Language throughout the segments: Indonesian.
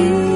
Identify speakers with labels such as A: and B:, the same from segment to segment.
A: you.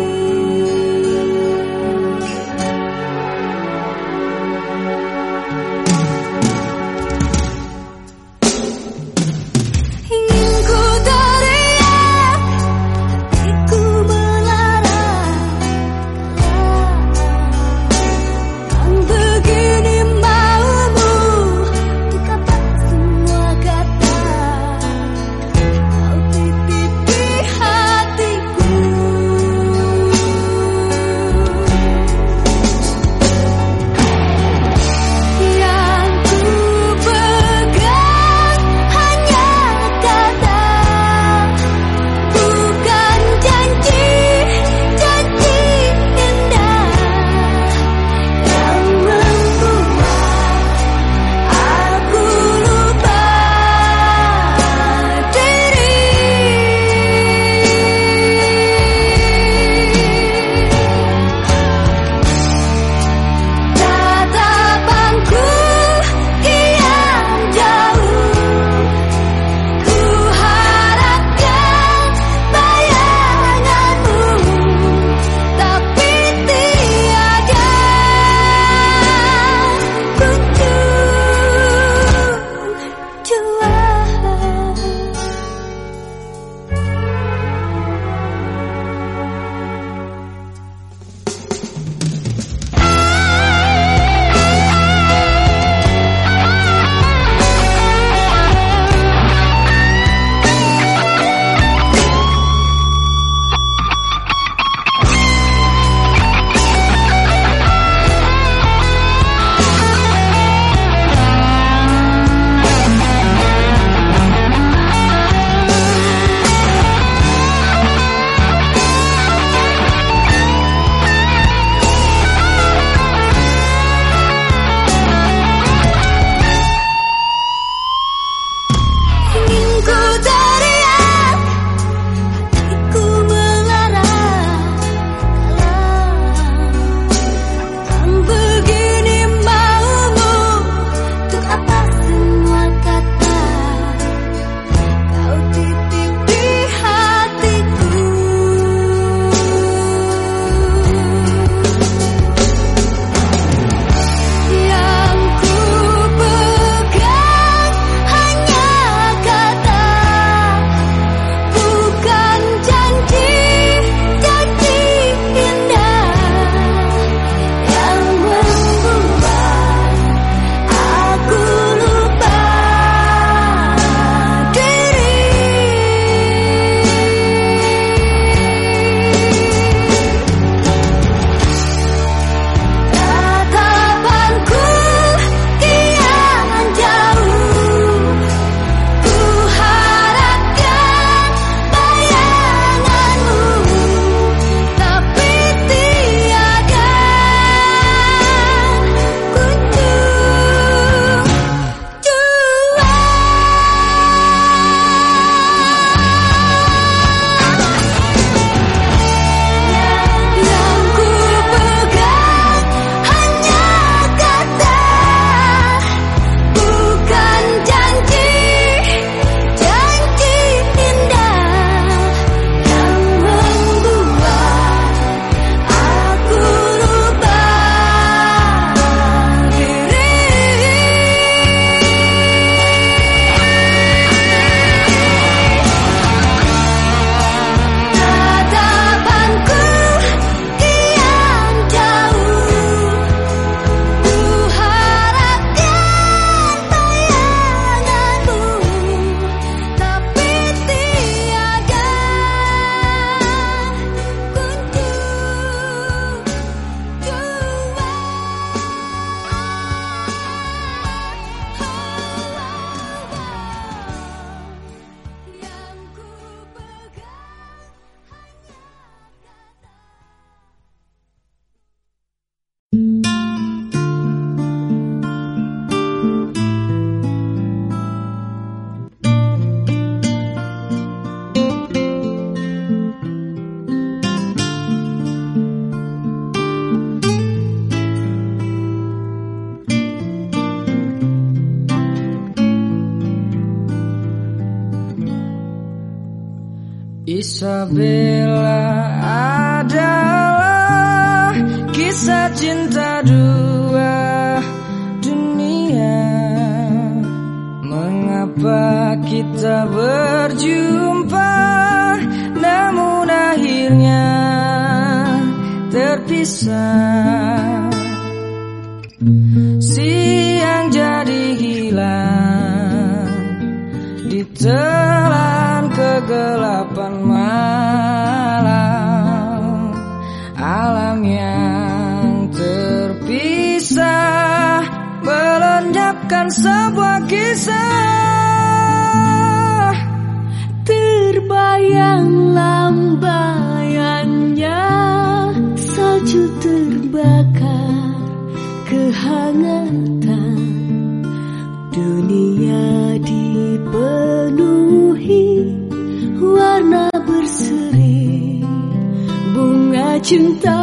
A: cinta.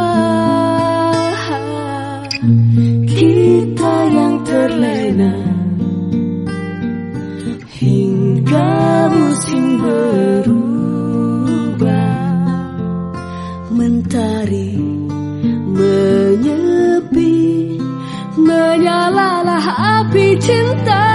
B: Kita yang
A: terlena hingga musim berubah. Mentari menyepi menyalalah api cinta.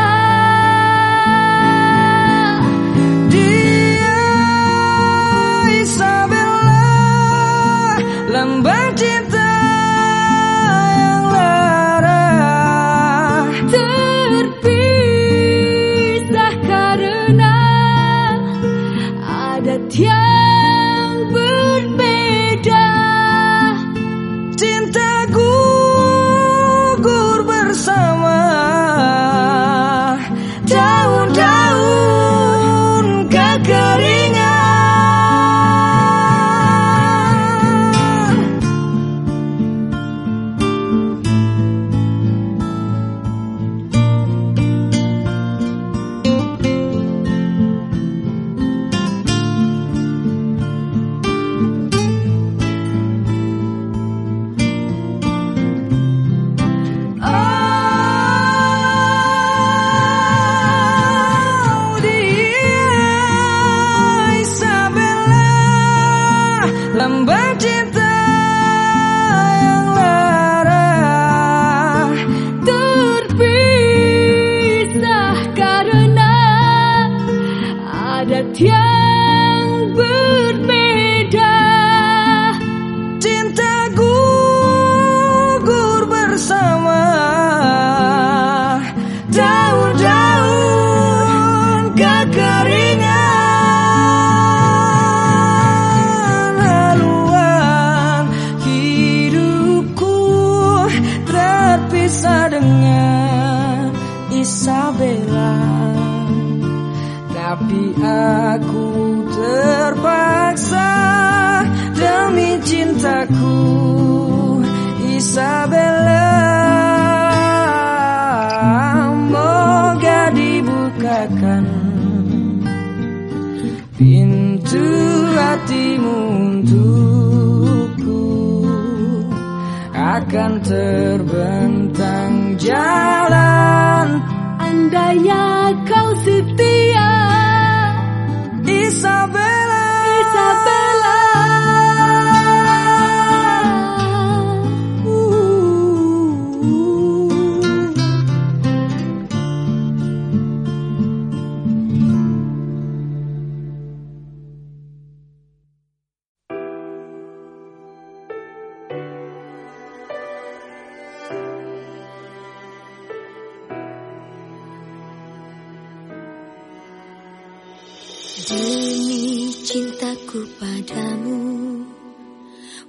B: cintaku padamu.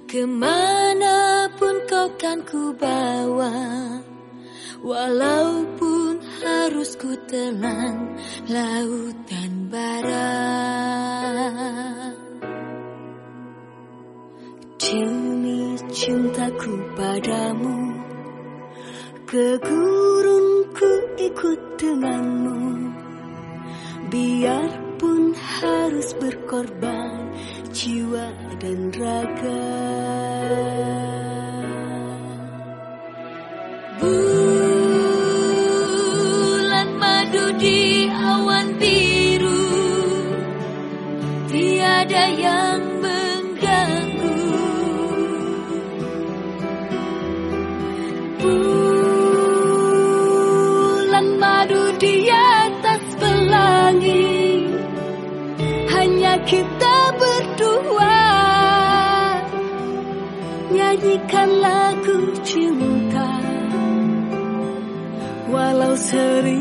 B: Ke mana
A: pun kau kan ku bawa Walaupun harus ku telan lautan bara. Jenis cintaku padamu Ke gurun ikut denganmu. Biarpun harus berkorban jiwa dan raga. Lagu cinta. Walau seribu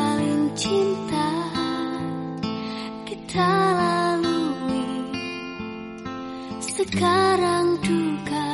A: Paling cinta kita lalui sekarang duka.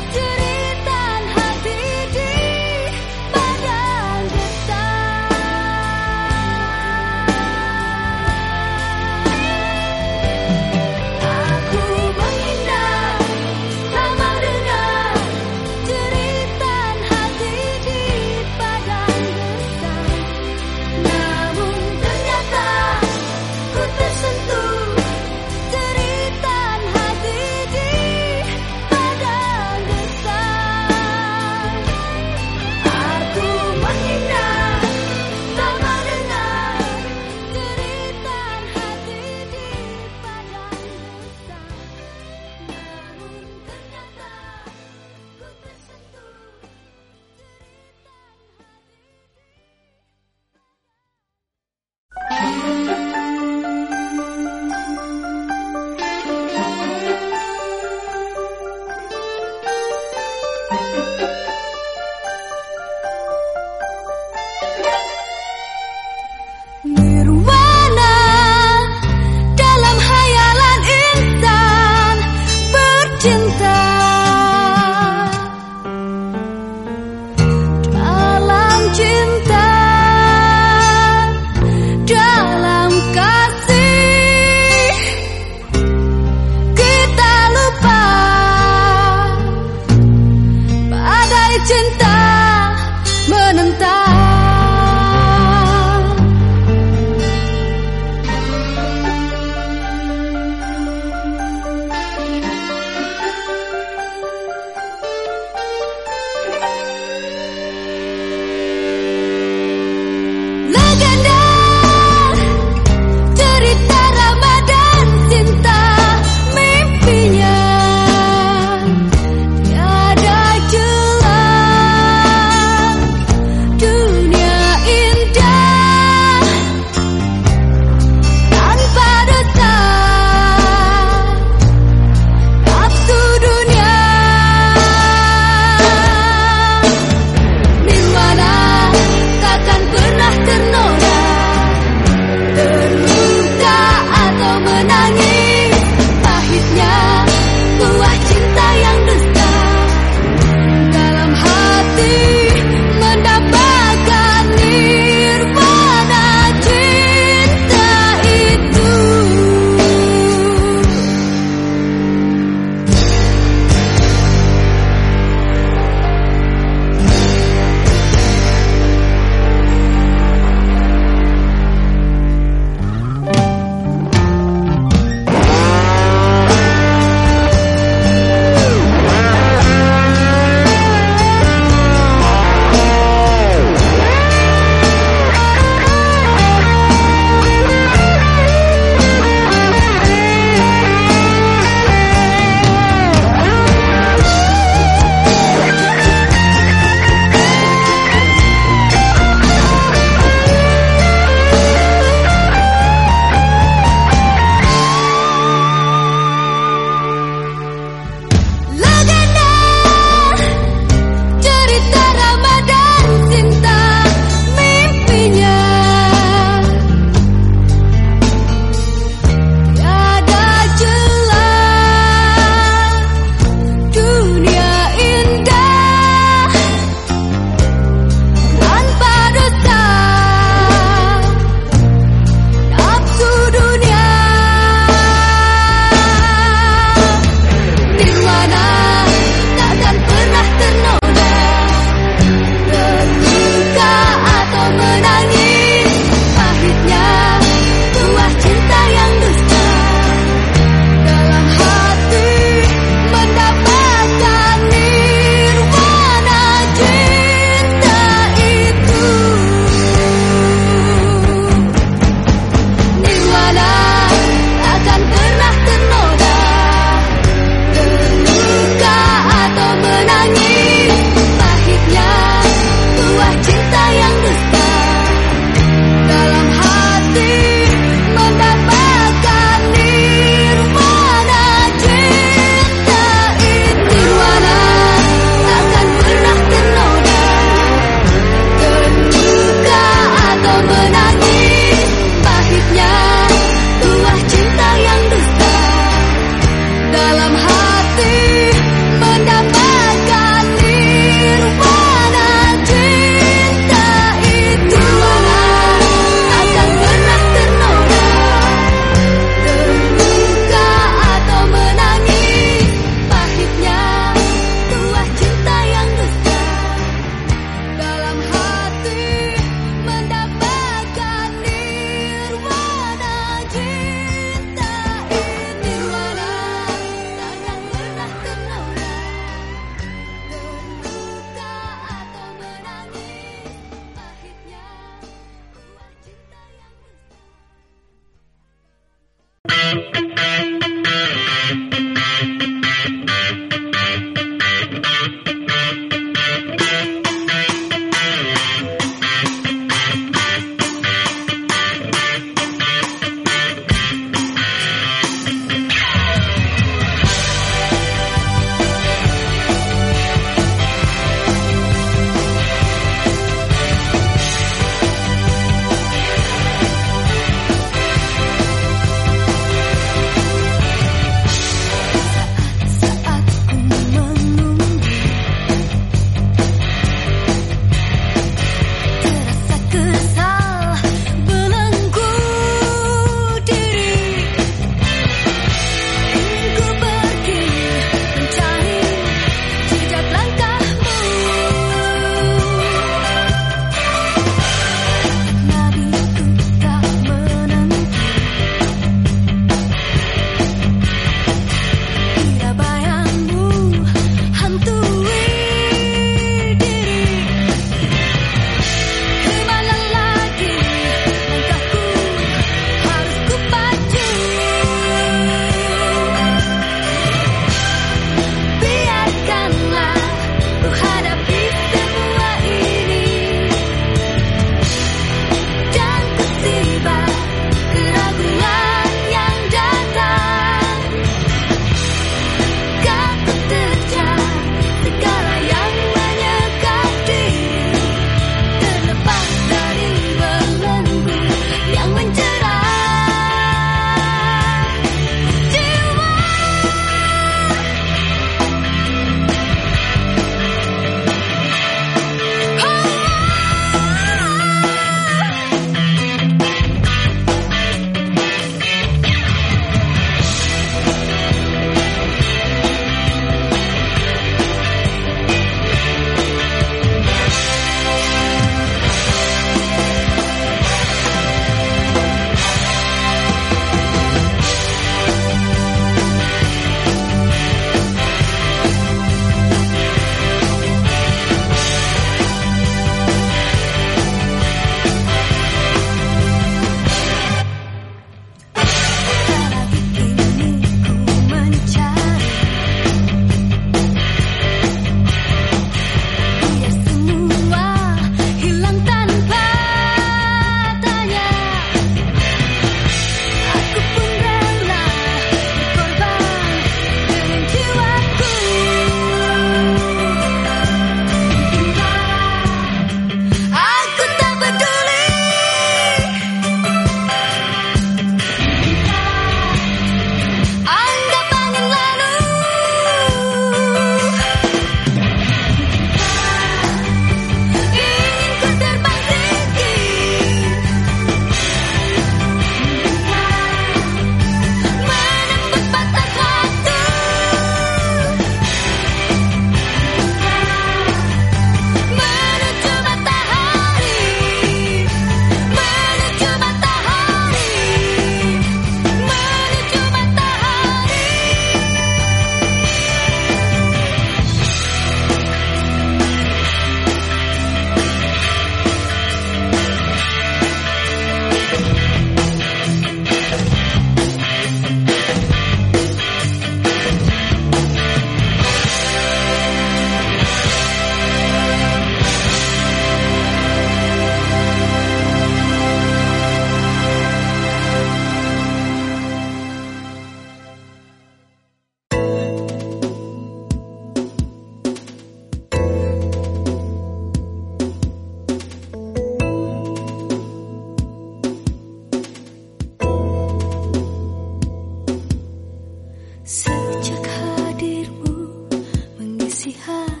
A: 时刻。